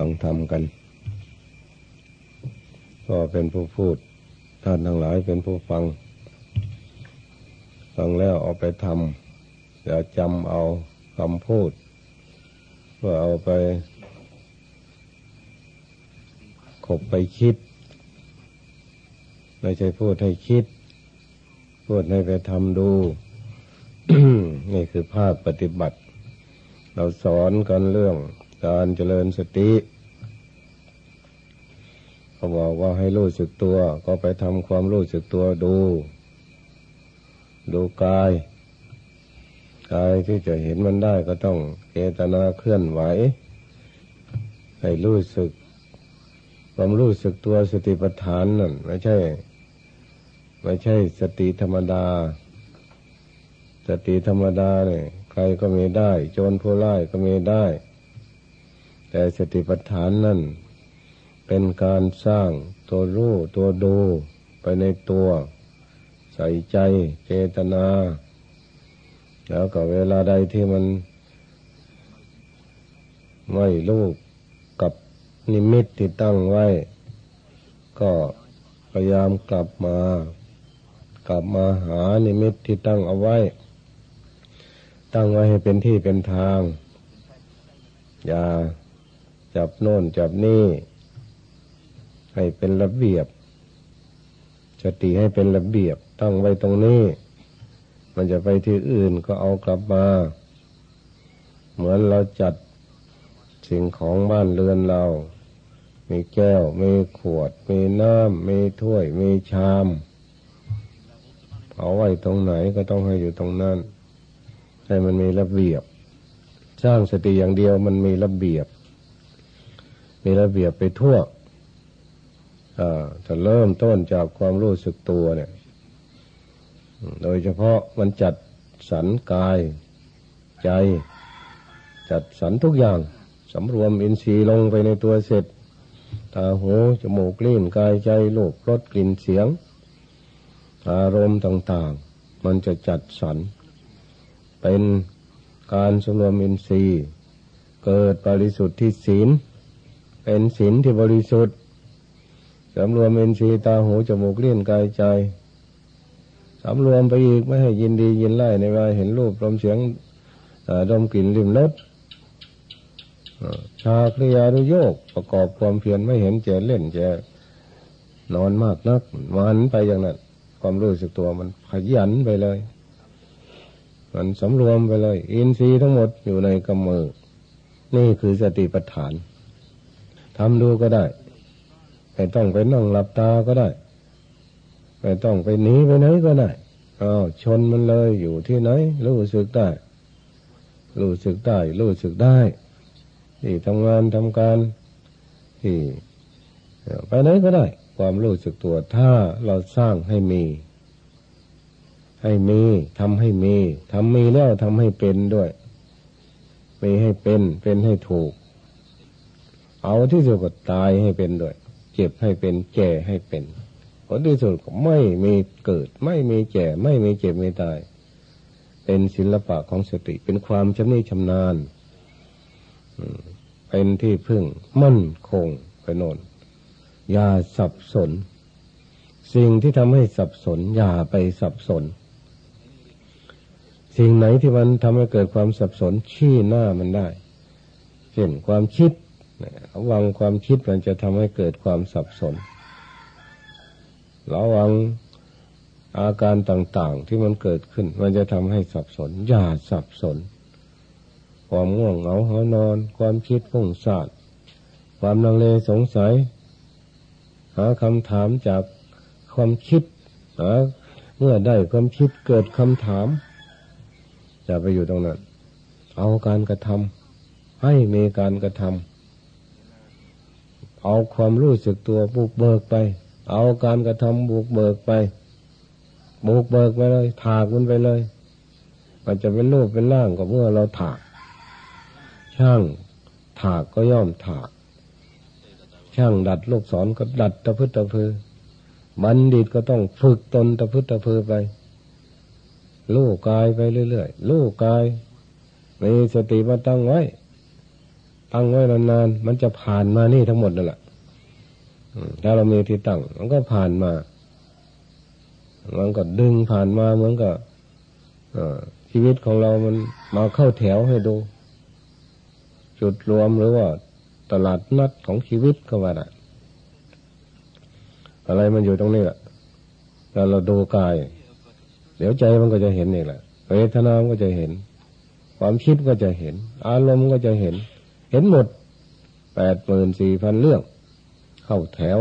ฟังธรรมกัน ก็เป็นผู้พูด ท่านทั้งหลายเป็นผู้ฟัง ฟังแล้วเอาไปทำอย่าจำเอาคำพูด เพื่อเอาไปขบไปคิด ไม่ใช่พูดให้คิด พูดให้ไปทำดู นี่คือภาคปฏิบัติ เราสอนกันเรื่อง การเจริญสติเขาบอกว่าให้รู้สึกตัว ก็ไปทำความรู้สึกตัวดู ดูกาย กายที่จะเห็นมันได้ก็ต้องเจตนาเคลื่อนไหว ให้รู้สึก ความรู้สึกตัวสติปัฏฐานนั่นไม่ใช่ ไม่ใช่สติธรรมดา สติธรรมดาเนี่ยใครก็มีได้ โจรผู้ร้ายก็มีได้ แต่สติปัฏฐานนั่นเป็นการสร้างตัวรู้ตัวดูไปในตัว ใส่ใจเจตนา แล้วก็เวลาใดที่มัน ไม่รู้กับนิมิตที่ตั้งไว้ ก็พยายามกลับมา กลับมาหานิมิตที่ตั้งเอาไว้ ตั้งไว้ให้เป็นที่เป็นทาง อย่า จับโน่นจับนี่ ให้เป็นระเบียบ สติให้เป็นระเบียบ ตั้งไว้ตรงนี้ มันจะไปที่อื่นก็เอากลับมา เหมือนเราจัดสิ่งของบ้านเรือนเรา มีแก้ว มีขวด มีน้ำ มีถ้วย มีชามเอาไว้ตรงไหนก็ต้องให้อยู่ตรงนั้น ให้มันมีระเบียบ สร้างสติอย่างเดียวมันมีระเบียบ มีระเบียบไปทั่วจะเริ่มต้นจากความรู้สึกตัวเนี่ย โดยเฉพาะมันจัดสรรกายใจ จัดสรรทุกอย่างสำรวมอินทรีย์ลงไปในตัวเสร็จ ตาหูจมูกลิ้นกายใจลูกรสกลิ่นเสียง อารมณ์ต่างๆ มันจะจัดสรรเป็นการสำรวมอินทรีย์ เกิดบริสุทธิ์ที่ศีล เป็นศีลที่บริสุทธิ์สำรวมเอ็นสีตาหูจมูกเลี้ยนกายใจสำรวมไปอีกไม่ให้ยินดียินไล่ในวลาเห็นรูปลมเสียงดมกลิ่นริมรสชาคริยานุโยกประกอบความเพียรไม่เห็นเจเล่นเจนอนมากนักมันไปอย่างนั้น ความรู้สึกตัวมันขยันไปเลย มันสำรวมไปเลย อินทรีย์ทั้งหมดอยู่ในกำมือ นี่คือสติปัฏฐาน ทำดูก็ได้ ไม่ต้องไปนั่งหลับตาก็ได้ ไม่ต้องไปหนีไปไหนก็ได้อ้าวชนมันเลยอยู่ที่ไหน รู้สึกได้ รู้สึกได้ รู้สึกได้ ที่ทำงานทำการที่ไปไหนก็ได้ ความรู้สึกตัวถ้าเราสร้างให้มี ให้มีทำให้มีทำมีแล้วทำให้เป็นด้วยมีให้เป็นเป็นให้ถูก เอาที่สุดก็ตายให้เป็นด้วย เจ็บให้เป็นแก่ให้เป็นผลที่สุดก็ไม่มีเกิด ไม่มีแก่ไม่มีเจ็บไม่ตาย เป็นศิลปะของสติเป็นความชำนิชำนาญเป็นที่พึ่งมั่นคงไปโน่นอย่าสับสน สิ่งที่ทำให้สับสน อย่าไปสับสน สิ่งไหนที่มันทำให้เกิดความสับสนชี้หน้ามันได้ เช่นความคิด ระวังความคิดมันจะทำให้เกิดความสับสน ระวังอาการต่างๆที่มันเกิดขึ้น มันจะทำให้สับสน อย่าสับสน ความง่วงเหงาหานอน ความคิดฟุ้งซ่านความลังเลสงสัย หาคำถามจากความคิดหาเมื่อได้ความคิดเกิดคำถาม จะไปอยู่ตรงนั้น เอาการกระทำให้มีการกระทำ เอาความรู้สึกตัวบุกเบิกไป เอาการกระทำบุกเบิกไป บุกเบิกไปเลย ถากมันไปเลย มันจะเป็นรูปเป็นร่างก็เมื่อเราถาก ช่างถากก็ย่อมถาก ช่างดัดลูกศรก็ดัดตะพื้ตะพือบัณฑิตก็ต้องฝึกตนตะพื้ตะพือไปลู่กายไปเรื่อยๆลู่กายมีสติมาตั้งไว้ ตั้งไว้นานๆมันจะผ่านมานี่ทั้งหมดนั่นแหละถ้าเรามีที่ตั้ง มันก็ผ่านมา มันก็ดึงผ่านมาเหมือนกับชีวิตของเรามันมาเข้าแถวให้ดู จุดรวมหรือว่าตลาดนัดของชีวิตก็ว่าได้อะไรมันอยู่ตรงนี้แหละถ้าเราดูกาย เดี๋ยวใจมันก็จะเห็นนี่แหละเวทนาก็จะเห็น ความคิดก็จะเห็น อารมณ์ก็จะเห็น เห็นหมดแปดหมื่นสี่พันเรื่อง เข้าแถว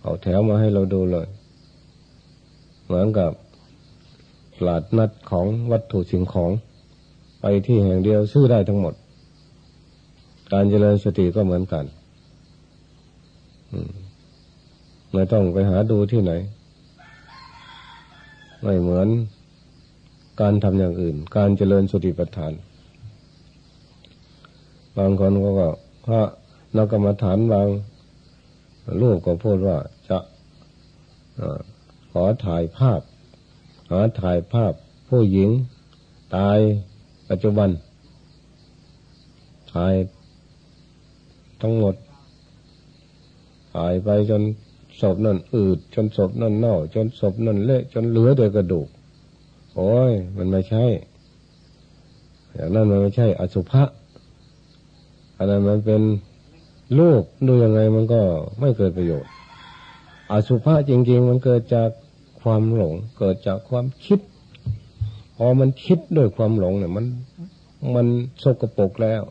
เข้าแถวมาให้เราดูเลย เหมือนกับตลาดนัดของวัตถุสิ่งของ ไปที่แห่งเดียวซื้อได้ทั้งหมด การเจริญสติก็เหมือนกันไม่ต้องไปหาดูที่ไหน ไม่เหมือนการทำอย่างอื่น การเจริญสติปัฏฐาน บางคนก็ก็พระนักกรรมฐานบางลูกก็พูดว่าจะขอถ่ายภาพหาถ่ายภาพผู้หญิงตายปัจจุบัน ถ่ายทั้งหมด ถ่ายไปจนศพนั่นอืด จนศพนั่นเน่า จนศพนั่นเละจนเหลือแต่กระดูก โอ้ย มันไม่ใช่ อย่างนั้นมันไม่ใช่ อสุภะ นนั้นมันเป็นลูกดูยังไงมันก็ไม่เกิดประโยชน์อสุภะจริง ๆ มันเกิดจากความหลง เกิดจากความคิด พอมันคิดด้วยความหลงเนี่ย มันมันสกปรกแล้ว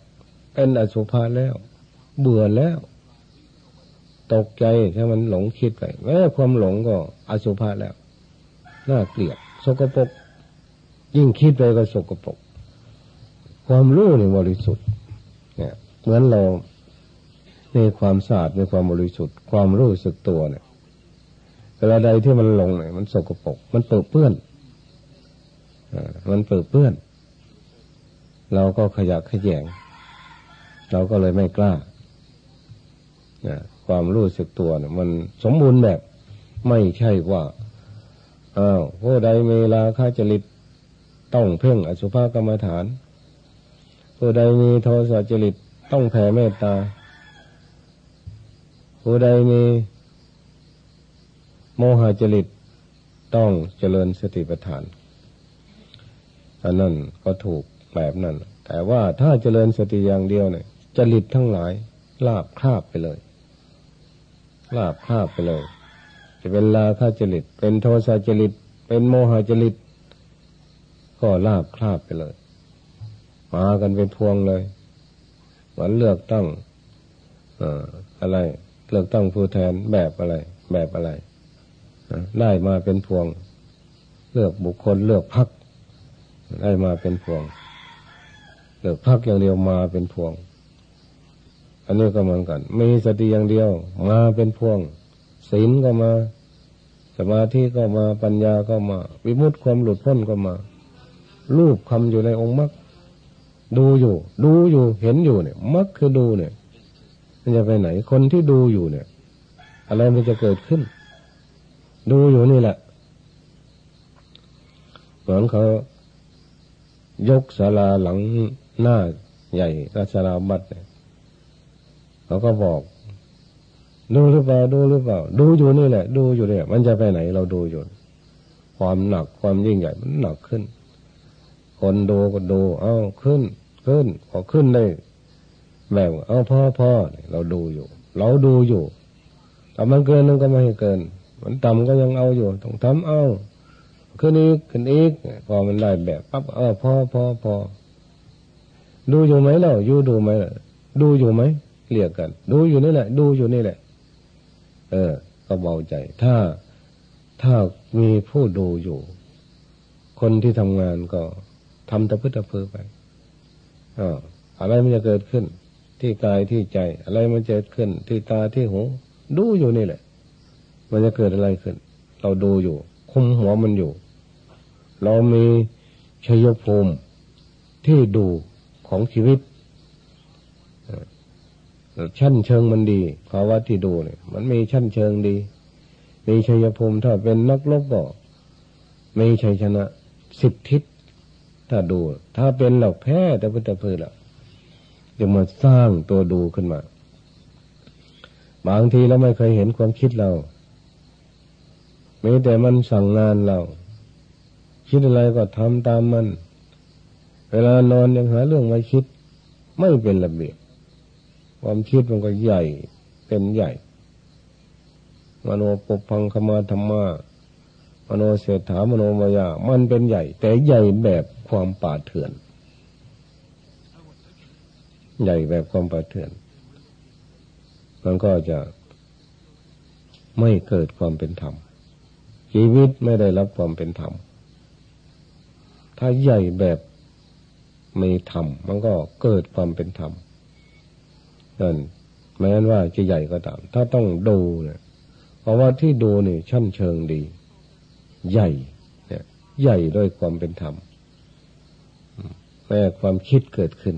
เป็นอสุภะแล้ว เบื่อแล้ว ตกใจถ้ามันหลงคิดไปแม้ความหลงก็อสุภะแล้วน่าเกลียดสกปรกยิ่งคิดไปก็สกปรกความรู้ในบริสุทธิ์ เหมือนเราในความสะอาดในความบริสุทธิ์ความรู้สึกตัวเนี่ยเวลาใดที่มันหลงเนี่ยมันสกปรกมันเปื้อเปื้อนมันเปื้อเปื้อน เราก็ขยะขยง เราก็เลยไม่กล้าความรู้สึกตัวเนี่ยมันสมบูรณ์แบบ ไม่ใช่ว่าอ้าวผู้ใดมีลาคาจริตต้องเพ่งอสุภกรรมฐานผู้ใดมีโทสะจริต ต้องแผ่เมตตา ผู้ใดมีโมหะจริตต้องเจริญสติปัฏฐานอันนั้นก็ถูกแบบนั้น แต่ว่าถ้าเจริญสติอย่างเดียวเนี่ยจริตทั้งหลายลาบคาบไปเลย ลาบคาบไปเลย จะเป็นลาคาจริต เป็นโทสะจริต เป็นโมหะจริต ก็ลาบคาบไปเลย มากันเป็นพวงเลย วันเลือกตั้งอะไร เลือกตั้งผู้แทนแบบอะไร แบบอะไรได้มาเป็นพวง เลือกบุคคลเลือกพักได้มาเป็นพวง เลือกพักอย่างเดียวมาเป็นพวง อันนี้ก็เหมือนกันมีสติอย่างเดียว มาเป็นพวงศีลก็มา สมาธิก็มาปัญญาก็มา วิมุตติความหลุดพ้นก็มา รูปคำอยู่ในองค์มรรค ดูอยู่ ดูอยู่เห็นอยู่เนี่ยมรรคคือดูเนี่ย มันจะไปไหน คนที่ดูอยู่เนี่ย อะไรมันจะเกิดขึ้น ดูอยู่นี่แหละเหมือนเขายกศาลาหลังหน้าใหญ่ราชาลาบัดเนี่ยเขาก็บอก ดูหรือเปล่าดูหรือเปล่า ดูอยู่นี่แหละ ดูอยู่เนี่ยมันจะไปไหนเราดูอยู่ ความหนักความยิ่งใหญ่มันหนักขึ้น คนดูก็ดู เอาขึ้น ขึ้นพอขึ้นได้แบบเอาพ่อพ่อเราดูอยู่ เราดูอยู่แต่มันเกินมันก็ไม่ให้เกิน มันต่ำก็ยังเอาอยู่ต้องทำเอาขึ้นอีกขึ้นอีกพอมันได้แบบปั๊บเออพอพอพอดูอยู่ไหมเราอยู่ดูไหมดูอยู่ไหมเรียกกัน ดูอยู่นี่แหละ ดูอยู่นี่แหละ เออ ก็เบาใจ ถ้าถ้ามีผู้ดูอยู่ คนที่ทำงานก็ทำตะพื้ตะพือไป อะไรมันจะเกิดขึ้น ที่กายที่ใจ อะไรมันจะเกิดขึ้น ที่ตาที่หู ดูอยู่นี่แหละ มันจะเกิดอะไรขึ้น เราดูอยู่ คุมหัวมันอยู่ เรามีชัยภูมิที่ดูของชีวิตชั้นเชิงมันดีภาวะที่ดูเนี่ย มันมีชั้นเชิงดีมีชัยภูมิถ้าเป็นนักลบก็มีชัยชนะสิบทิศ ถ้าดู ถ้าเป็นเหล่าแพ้แต่พุทธพืชละจะมาสร้างตัวดูขึ้นมา บางทีเราไม่เคยเห็นความคิดเราม้แต่มันสั่งงานเรา คิดอะไรก็ทำตามมัน เวลานอนยังหาเรื่องมาคิด ไม่เป็นระเบียบ ความคิดมันก็ใหญ่ เป็นใหญ่มโนปุพังคมาธรรมา โนเศรษฐามโนมายา มันเป็นใหญ่ แต่ใหญ่แบบความป่าเถื่อน ใหญ่แบบความป่าเถื่อน มันก็จะไม่เกิดความเป็นธรรม ชีวิตไม่ได้รับความเป็นธรรม ถ้าใหญ่แบบมีธรรม มันก็เกิดความเป็นธรรมนั่นแม้นว่าจะใหญ่ก็ตาม ถ้าต้องดูเนี่ยเพราะว่าที่ดูนี่ชั้นเชิงดี ใหญ่เนี่ยใหญ่ด้วยความเป็นธรรมแม้ความคิดเกิดขึ้น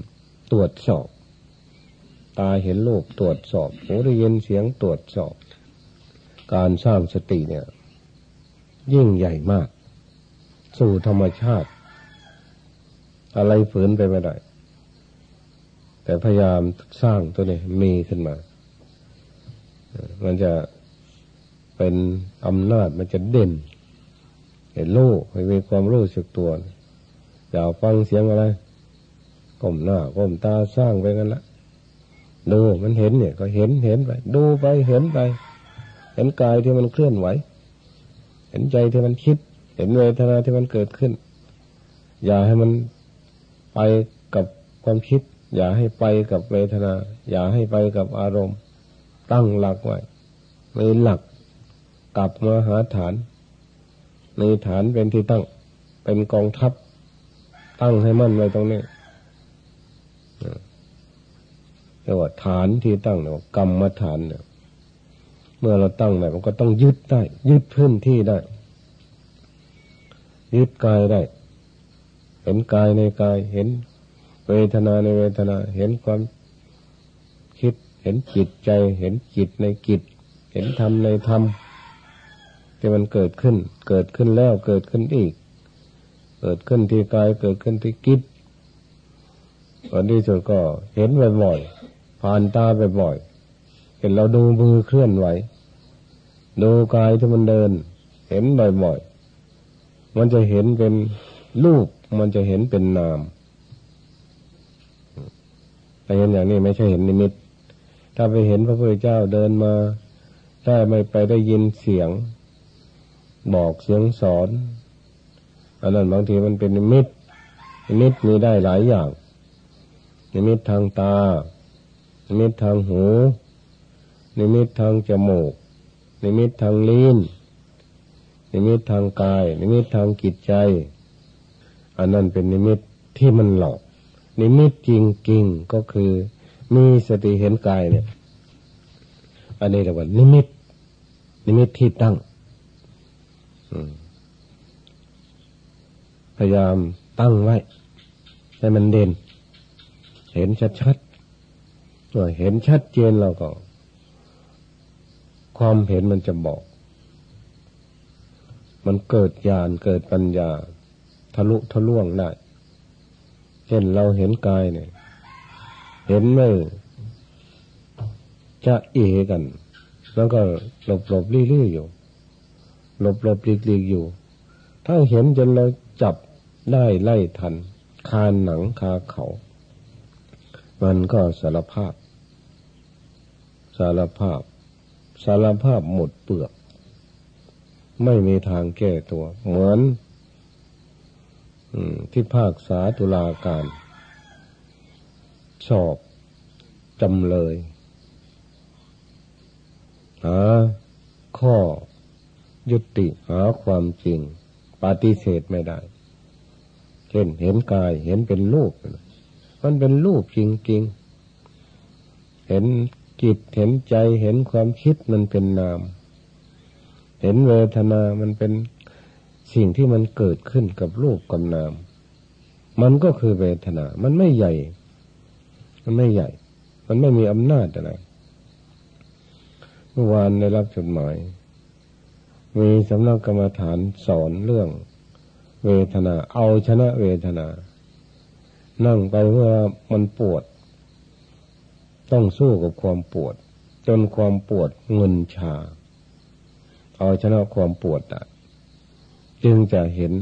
ตรวจสอบ ตาเห็นรูปตรวจสอบหูได้ยินเสียงตรวจสอบ การสร้างสติเนี่ย ยิ่งใหญ่มาก สู่ธรรมชาติ อะไรฝืนไปไม่ได้ แต่พยายามสร้างตัวนี้มีขึ้นมา มันจะเป็นอำนาจมันจะเด่น เห็นรู้ให้มีความรู้สึกตัวอย่าฟังเสียงอะไรก้มหน้าก้มตาสร้างไปกันละดูมันเห็นเนี่ย ก็เห็นเห็นไป ดูไปเห็นไป เห็นกายที่มันเคลื่อนไหว เห็นใจที่มันคิด เห็นเวทนาที่มันเกิดขึ้น อย่าให้มันไปกับความคิด อย่าให้ไปกับเวทนา อย่าให้ไปกับอารมณ์ ตั้งหลักไว้มีหลักกลับมาหาฐาน ในฐานเป็นที่ตั้ง เป็นกองทัพ ตั้งให้มั่นไว้ตรงนี้เรียกว่าฐานที่ตั้งเนี่ยกรรมฐานเนี่ยเมื่อเราตั้งได้มันก็ต้องยึดได้ ยึดพื้นที่ได้ ยึดกายได้ เห็นกายในกายเห็นเวทนาในเวทนา เห็นความคิด เห็นจิตใจ เห็นจิตในจิต เห็นธรรมในธรรม ที่มันเกิดขึ้น เกิดขึ้นแล้วเกิดขึ้นอีก เกิดขึ้นที่กายเกิดขึ้นที่จิตวันที่สุดก็เห็นบ่อยๆผ่านตาบ่อยๆเห็นเราดูมือเคลื่อนไหว ดูกายที่มันเดิน เห็นบ่อยๆมันจะเห็นเป็นรูปมันจะเห็นเป็นนามแต่เห็นอย่างนี้ไม่ใช่เห็นนิมิต ถ้าไปเห็นพระพุทธเจ้าเดินมาได้ไม่ไปได้ยินเสียง บอกเสียงสอนอันนั้นบางทีมันเป็นนิมิตนิมิตมีได้หลายอย่าง นิมิตทางตา นิมิตทางหู นิมิตทางจมูก นิมิตทางลิ้น นิมิตทางกาย นิมิตทางจิตใจ อันนั้นเป็นนิมิตที่มันหลอก นิมิตจริงจริงก็คือ มีสติเห็นกายเนี่ย อันนี้เรียกว่านิมิต นิมิตที่ตั้ง ยายามตั้งไว้ ให้มันเด่น เห็นชัดๆเห็นชัดเจนเราก็ ความเห็นมันจะบอก มันเกิดญาณเกิดปัญญา ทะลุทะลวงได้เช่นเราเห็นกายเนี่ย เห็นไม่จะเอกัน แล้วก็หลบหลบลี่ลี่อยู่หลบหลบลีกลีกอยู่ ถ้าเห็นจนเราจับ ได้ไล่ทัน คานหนังคาเขา มันก็สารภาพ สารภาพ สารภาพหมดเปลือก ไม่มีทางแก้ตัว เหมือนที่ภาคษาตุลาการ สอบจำเลยหาข้อยุติหาความจริง ปฏิเสธไม่ได้ เช่นเห็นกายเห็นเป็นรูป มันเป็นรูปจริงๆ เห็นจิตเห็นใจเห็นความคิดมันเป็นนาม เห็นเวทนา มันเป็นสิ่งที่มันเกิดขึ้นกับรูปกับนาม มันก็คือเวทนา มันไม่ใหญ่ มันไม่ใหญ่ มันไม่มีอำนาจอะไร เมื่อวานได้รับจดหมาย มีสำนักกรรมฐานสอนเรื่อง เวทนา เอาชนะเวทนา นั่งไปเมื่อมันปวด ต้องสู้กับความปวด จนความปวดเงินชา เอาชนะความปวดได้จึงจะเห็น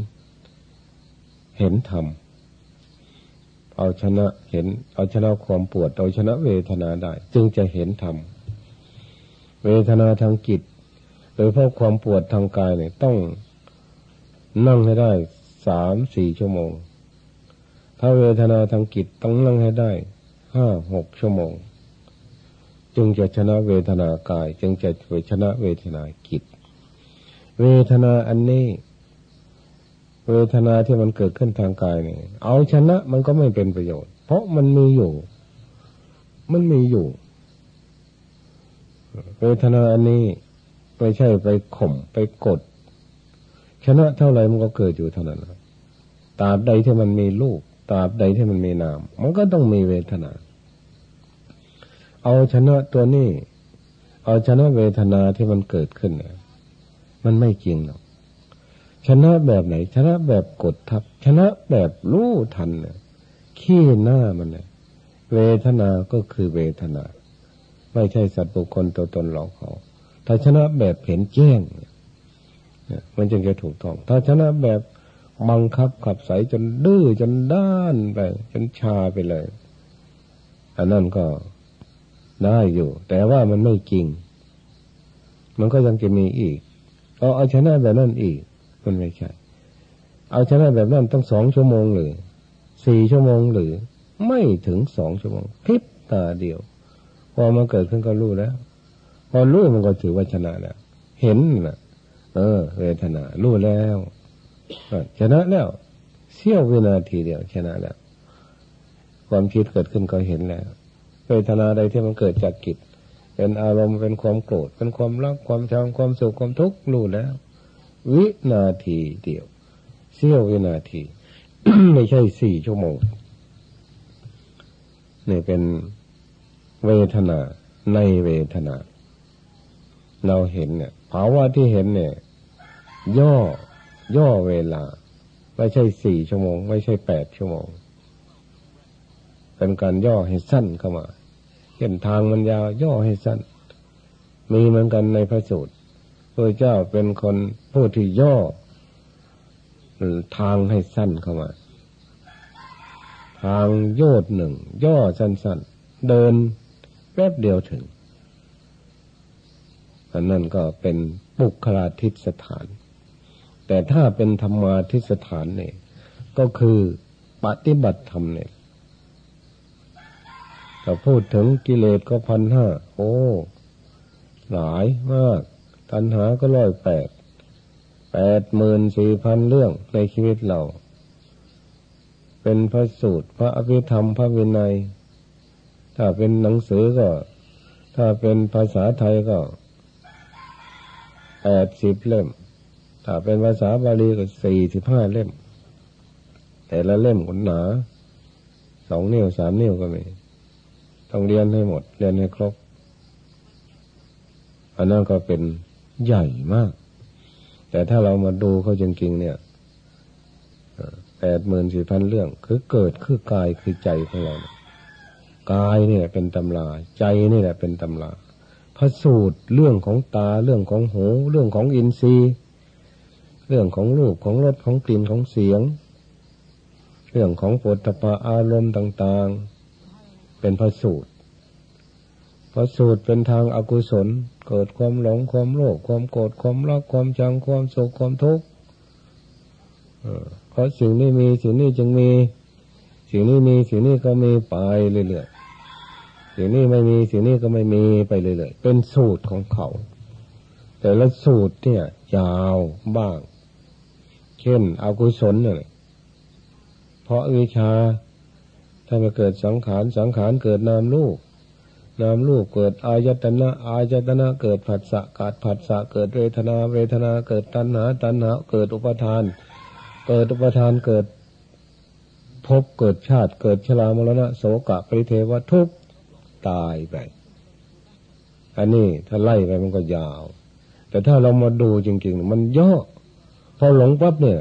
เห็นธรรมเอาชนะเห็น เอาชนะความปวด เอาชนะเวทนาได้ จึงจะเห็นธรรมเวทนาทางจิตโดยเพราะความปวดทางกายเนี่ยต้อง นั่งให้ได้สามสี่ชั่วโมง ถ้าเวทนาทางจิตต้องนั่งให้ได้ห้าหกชั่วโมง จึงจะชนะเวทนากาย จึงจะชนะเวทนาจิตเวทนาอันนี้ เวทนาที่มันเกิดขึ้นทางกายเนี่ยเอาชนะมันก็ไม่เป็นประโยชน์ เพราะมันมีอยู่ มันมีอยู่ เวทนาอันนี้ไม่ใช่ไปข่มไปกด ชนะเท่าไหร่มันก็เกิดอยู่เท่านั้นตราบใดที่มันมีลูกตราบใดที่มันมีนาม มันก็ต้องมีเวทนา เอาชนะตัวนี้ เอาชนะเวทนาที่มันเกิดขึ้นเนี่ยมันไม่จริงหรอก ชนะแบบไหน ชนะแบบกดทับ ชนะแบบรู้ทันเนี่ยขี้หน้ามันเนี่ยเวทนาก็คือเวทนา ไม่ใช่สัตว์บุคคลตัวตนหลอกเขาถ้าชนะแบบเห็นแจ้ง มันจึงจะถูกต้อง ถ้าชนะแบบบังคับขับใสจนดื้อจนด้านไป จนชาไปเลย อันนั้นก็ได้อยู่ แต่ว่ามันไม่จริง มันก็ยังจะมีอีกเอาเอาชนะแบบนั้นอีก มันไม่ใช่ เอาชนะแบบนั้นต้องสองชั่วโมงหรือสี่ชั่วโมงหรือ ไม่ถึงสองชั่วโมงพริบตาเดียว พอมันเกิดขึ้นก็รู้แล้ว พอรู้มันก็ถือว่าชนะแล้วเห็นนะ เออ เวทนารู้แล้วชนะแล้วเสี้ยววินาทีเดียวชนะแล้ว ความคิดเกิดขึ้นก็เห็นแล้ว เวทนาใดที่มันเกิดจากกิจเป็นอารมณ์เป็นความโกรธเป็นความรักความชังความสุขความทุกข์รู้แล้ว วินาทีเดียวเสี้ยววินาที ไม่ใช่สี่ชั่วโมงนี่เป็นเวทนาในเวทนา เราเห็นเนี่ย ภาวะที่เห็นเนี่ย ย่อ ย่อเวลา ไม่ใช่สี่ชั่วโมง ไม่ใช่แปดชั่วโมง เป็นการย่อให้สั้นเข้ามา เห็นทางมันยาว ย่อให้สั้น มีเหมือนกันในพระสูตรพระเจ้าเป็นคนผู้ที่ย่อทางให้สั้นเข้ามา ทางโยดหนึ่ง ย่อสั้นๆ เดินแป๊บเดียวถึง อันนั้นก็เป็นปุคลาทิสถาน แต่ถ้าเป็นธรรมาทิสถานเนี่ย ก็คือปฏิบัติธรรมเนี่ยถ้าพูดถึงกิเลสก็พันห้า โอ้ หลายมาก ตัณหาก็ร้อยแปด แปดหมื่นสี่พันเรื่องในชีวิตเรา เป็นพระสูตร พระอภิธรรม พระวินัย ถ้าเป็นหนังสือก็ ถ้าเป็นภาษาไทยก็ แปดสิบเล่ม ถ้าเป็นภาษาบาลีก็สี่สิบห้าเล่ม แต่ละเล่มก็หนาสองนิ้วสามนิ้วก็มี ต้องเรียนให้หมด เรียนให้ครบ อันนั้นก็เป็นใหญ่มาก แต่ถ้าเรามาดูเขาจริงๆเนี่ยแปดหมื่นสี่พันเรื่อง คือเกิดคือกายคือใจของเรา กายนี่แหละเป็นตำรา ใจนี่แหละเป็นตำรา ระสูตร เรื่องของตา เรื่องของหู เรื่องของอินทรีย์ เรื่องของรูปของรสของกลิ่นของเสียง เรื่องของปฐปาอารมณ์ต่าง ๆ เป็นพระสูตรพระสูตรเป็นทางอากุศล เกิดความหลงความโลภความโกรธความรักความจังความโศกความทุกข์เพราะสิ่งนี้มีสิ่งนี้จึงมี สิ่งนี้มีสิ่งนี้ก็มีไปเรื่อย สิ่งนี้ไม่มีสิ่งนี้ก็ไม่มีไปเรื่อยๆเป็นสูตรของเขา แต่ละสูตรเนี่ยยาวบ้าง เช่นอกุศลเนี่ยเพราะวิชาถ้ามาเกิดสังขารสังขารเกิดนามลูกนามลูกเกิดอายตนะอายตนะเกิดผัสสะกาดผัสสะเกิดเวทนา เวทนาเกิดตัณหา ตัณหาเกิดอุปทาน เกิดอุปทานเกิดพบเกิดชาติเกิดชรามรณะโสกะปริเทวทุก ตายไป อันนี้ถ้าไล่ไปมันก็ยาว แต่ถ้าเรามาดูจริงๆ มันย่อพอหลงปั๊บเนี่ย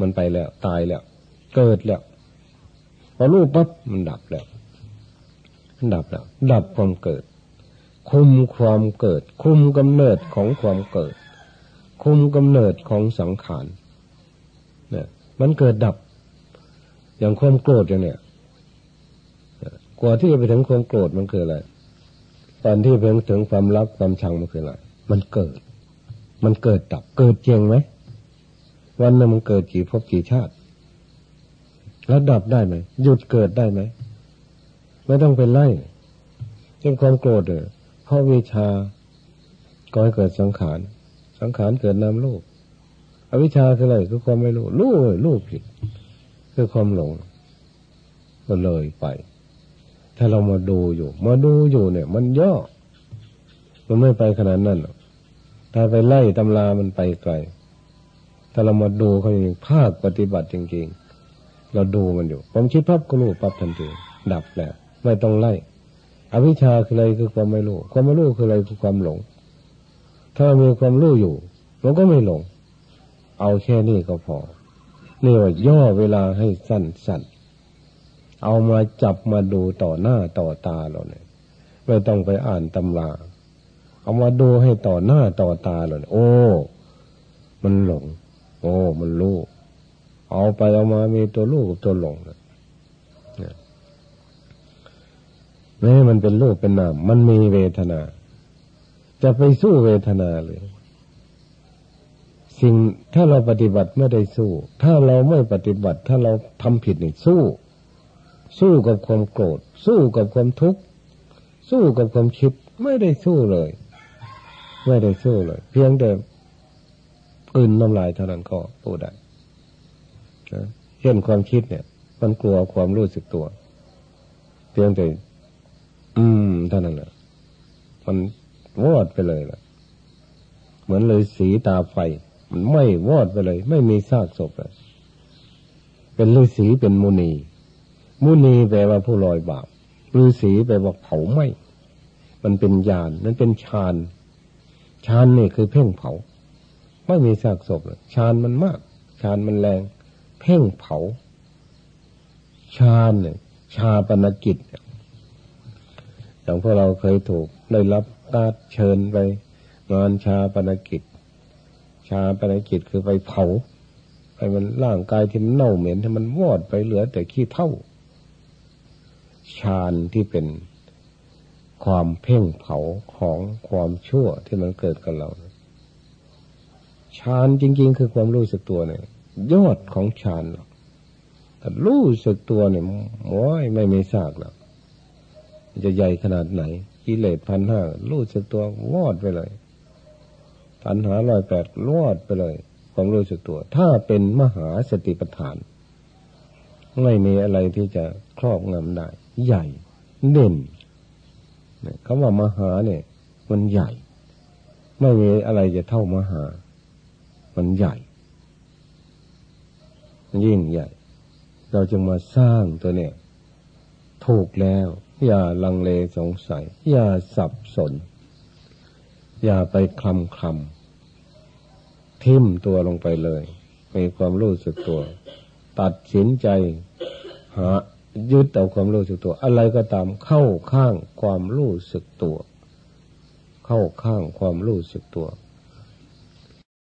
มันไปแล้ว ตายแล้ว เกิดแล้วพอรู้ปั๊บมันดับแล้วดับแล้ว ดับความเกิด คุมความเกิด คุมกำเนิดของความเกิด คุมกำเนิดของสังขารเนี่ยมันเกิดดับ อย่างความโกรธอย่างเนี้ย กว่าที่จะไปถึงความโกรธมันคืออะไรตอนที่ไปถึงความรักความชังมันคืออะไรมันเกิด มันเกิดดับเกิดเจงไหมวันนึงมันเกิดกี่ภพกี่ชาติ แล้วดับได้ไหมหยุดเกิดได้ไหมไม่ต้องไปไล่เช่นความโกรธเออเพราะวิชาก็ให้เกิดสังขาร สังขารเกิดนามลูกอวิชชาคืออะไรคือความไม่รู้รู้รู้ผิด คือความหลง ก็เลยไป ถ้าเรามาดูอยู่ มาดูอยู่เนี่ย มันย่อ มันไม่ไปขนาดนั้นหรอกถ้าไปไล่ตำรามันไปไกล ถ้าเรามาดูเขาจริงภาคปฏิบัติจริงๆ เราดูมันอยู่ผมคิดพับก็รู้ปั๊บทันที ดับแล้ว ไม่ต้องไล่ อวิชชาคืออะไรคือความไม่รู้ ความไม่รู้คืออะไรคือความหลง ถ้ามีความรู้อยู่ มันก็ไม่หลง เอาแค่นี้ก็พอนี่ว่าย่อเวลาให้สั้นสั้น เอามาจับมาดูต่อหน้าต่อตาเราเนี่ย ไม่ต้องไปอ่านตำราเอามาดูให้ต่อหน้าต่อตาเราเนี่ยโอ้ มันหลง โอ้ มันรู้เอาไปเอามามีตัวรู้กับตัวหลงเนี่ยแม้มันเป็นรูปเป็นนามมันมีเวทนา จะไปสู้เวทนาเลยสิ่งถ้าเราปฏิบัติไม่ได้สู้ ถ้าเราไม่ปฏิบัติ ถ้าเราทำผิดนี่สู้ สู้กับความโกรธ สู้กับความทุกข์ สู้กับความคิดไม่ได้สู้เลย ไม่ได้สู้เลย เพียงแต่อื่นน้ำลายเท่านั้นก็สู้ได้เช่นความคิดเนี่ย มันกลัวความรู้สึกตัว เพียงแต่ อืมเท่านั้นแหละมันวอดไปเลยล่ะ เหมือนเลยสีตาไฟ มันไม่วอดไปเลย ไม่มีซากศพเลยเป็นฤาษีเป็นมุนี มุนีแปลว่าผู้ลอยบาปฤาษีแปลว่าเผาไหมมันเป็นญาณนั่นเป็นฌานฌานนี่คือเพ่งเผา ไม่มีซากศพฌานมันมากฌานมันแรง เพ่งเผาฌานเนี่ยชาปนกิจอย่างพวกเราเคยถูกได้รับการเชิญไปงานชาปนกิจ ชาปนกิจคือไปเผาให้มันร่างกายที่มันเน่าเหม็นให้มันวอดไปเหลือแต่ขี้เท่า ฌานที่เป็นความเพ่งเผาของความชั่วที่มันเกิดกับเราฌานจริง ๆ คือความรู้สึกตัวเนี่ย ยอดของฌานหรอกแต่รู้สึกตัวเนี่ยโอ้ยไม่มีซากหรอกจะใหญ่ขนาดไหนกิเลสพันห้ารู้สึกตัววอดไปเลยปัญหาลอยแปดลอดไปเลย ความรู้สึกตัว ถ้าเป็นมหาสติปัฏฐาน ไม่มีอะไรที่จะครอบงำได้ ใหญ่ เด่นคำว่ามหาเนี่ย มันใหญ่ ไม่มีอะไรจะเท่ามหา มันใหญ่ยิ่งใหญ่ เราจึงมาสร้างตัวเนี่ย ถูกแล้ว อย่าลังเลสงสัย อย่าสับสน อย่าไปคลำคลำทิ่มตัวลงไปเลย มีความรู้สึกตัว ตัดสินใจ หา ยึดเอาความรู้สึกตัว อะไรก็ตามเข้าข้างความรู้สึกตัว เข้าข้างความรู้สึกตัว